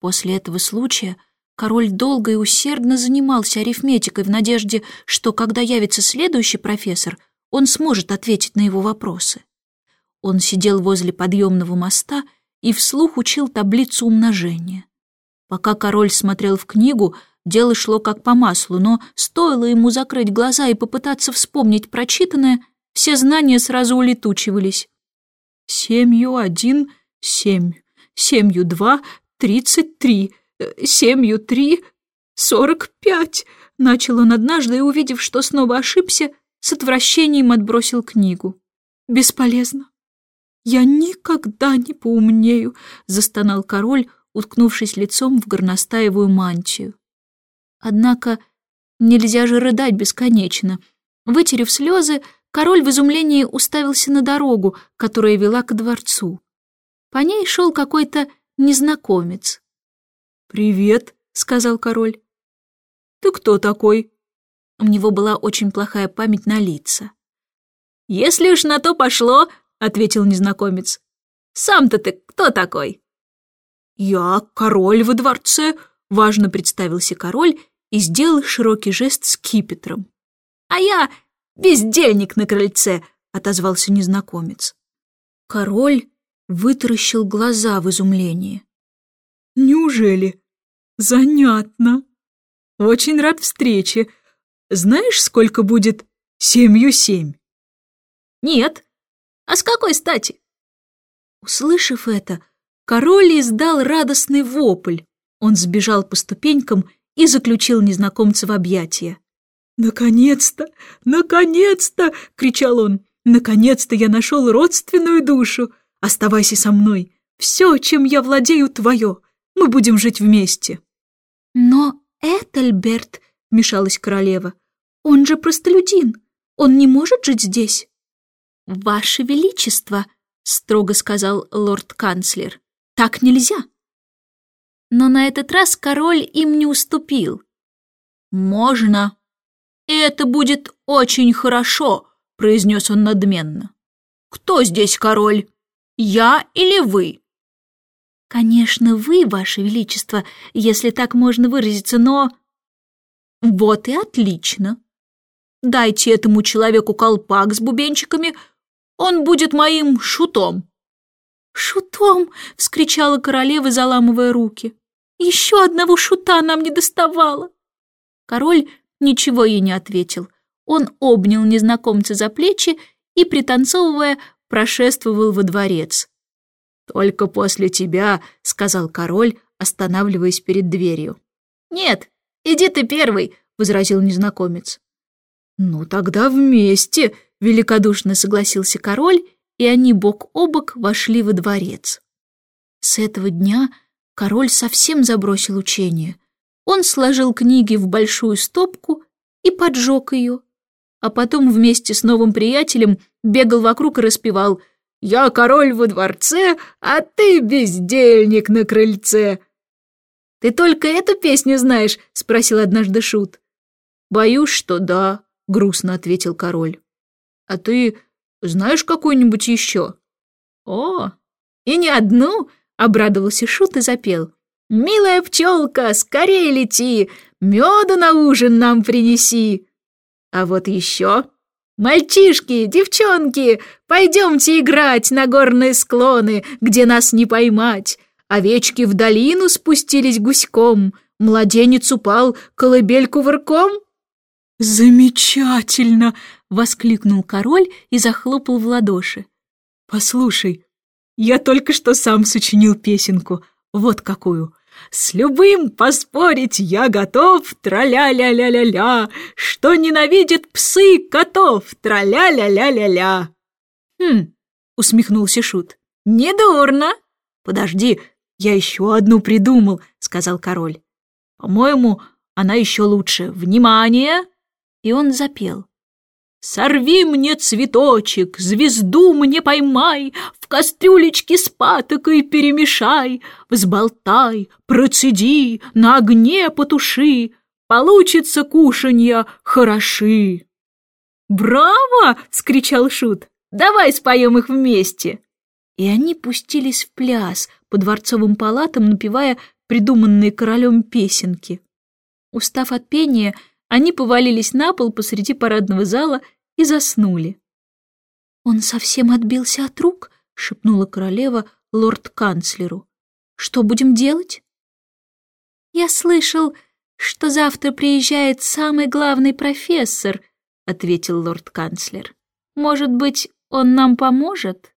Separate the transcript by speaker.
Speaker 1: После этого случая король долго и усердно занимался арифметикой в надежде, что, когда явится следующий профессор, он сможет ответить на его вопросы. Он сидел возле подъемного моста и вслух учил таблицу умножения. Пока король смотрел в книгу, дело шло как по маслу, но стоило ему закрыть глаза и попытаться вспомнить прочитанное, все знания сразу улетучивались. «Семью один, семь, семью два, тридцать три, семью три, сорок пять», начал он однажды и, увидев, что снова ошибся, с отвращением отбросил книгу. «Бесполезно. Я никогда не поумнею», — застонал король, уткнувшись лицом в горностаевую мантию. Однако нельзя же рыдать бесконечно. Вытерев слезы, король в изумлении уставился на дорогу, которая вела к дворцу. По ней шел какой-то незнакомец. «Привет», — сказал король. «Ты кто такой?» У него была очень плохая память на лица. «Если уж на то пошло», — ответил незнакомец. «Сам-то ты кто такой?» «Я король во дворце», — важно представился король и сделал широкий жест с кипетром. «А я бездельник на крыльце», — отозвался незнакомец. Король вытаращил глаза в изумлении. «Неужели? Занятно. Очень рад встрече. Знаешь, сколько будет семью семь?» «Нет. А с какой стати?» Услышав это, король издал радостный вопль. Он сбежал по ступенькам и заключил незнакомца в объятия. «Наконец-то! Наконец-то!» — кричал он. «Наконец-то я нашел родственную душу! Оставайся со мной! Все, чем я владею, твое! Мы будем жить вместе!» «Но Этельберт!» — вмешалась королева. «Он же простолюдин! Он не может жить здесь!» «Ваше Величество!» — строго сказал лорд-канцлер. «Так нельзя!» но на этот раз король им не уступил. «Можно. И это будет очень хорошо», — произнес он надменно. «Кто здесь король? Я или вы?» «Конечно, вы, ваше величество, если так можно выразиться, но...» «Вот и отлично. Дайте этому человеку колпак с бубенчиками, он будет моим шутом». «Шутом!» — вскричала королева, заламывая руки. «Еще одного шута нам не доставало!» Король ничего ей не ответил. Он обнял незнакомца за плечи и, пританцовывая, прошествовал во дворец. «Только после тебя», — сказал король, останавливаясь перед дверью. «Нет, иди ты первый», — возразил незнакомец. «Ну тогда вместе», — великодушно согласился король и они бок о бок вошли во дворец. С этого дня король совсем забросил учение. Он сложил книги в большую стопку и поджег ее, а потом вместе с новым приятелем бегал вокруг и распевал «Я король во дворце, а ты бездельник на крыльце». «Ты только эту песню знаешь?» — спросил однажды Шут. «Боюсь, что да», — грустно ответил король. «А ты знаешь какую-нибудь еще?» «О, и не одну!» — обрадовался Шут и запел. «Милая пчелка, скорее лети, меда на ужин нам принеси!» «А вот еще...» «Мальчишки, девчонки, пойдемте играть на горные склоны, где нас не поймать. Овечки в долину спустились гуськом, младенец упал колыбельку кувырком».
Speaker 2: «Замечательно!» — воскликнул король и захлопал в ладоши. «Послушай, я только что сам сочинил песенку. Вот какую. С любым поспорить я готов, траля-ля-ля-ля-ля, что ненавидят псы котов, траля-ля-ля-ля-ля».
Speaker 1: «Хм», — усмехнулся Шут, — «недурно».
Speaker 2: «Подожди, я еще одну придумал», — сказал король. «По-моему, она еще лучше. Внимание!» И он запел. Сорви мне цветочек, звезду мне поймай, В кастрюлечке с патокой перемешай, Взболтай, процеди, на огне потуши, Получится кушанья хороши.
Speaker 1: «Браво!» — вскричал Шут. «Давай споем их вместе!» И они пустились в пляс по дворцовым палатам, напевая
Speaker 2: придуманные королем песенки. Устав от пения, они повалились на пол посреди парадного зала и заснули.
Speaker 1: «Он совсем отбился от рук?» — шепнула королева лорд-канцлеру. «Что будем делать?» «Я слышал, что завтра приезжает самый главный профессор», — ответил лорд-канцлер. «Может быть, он нам поможет?»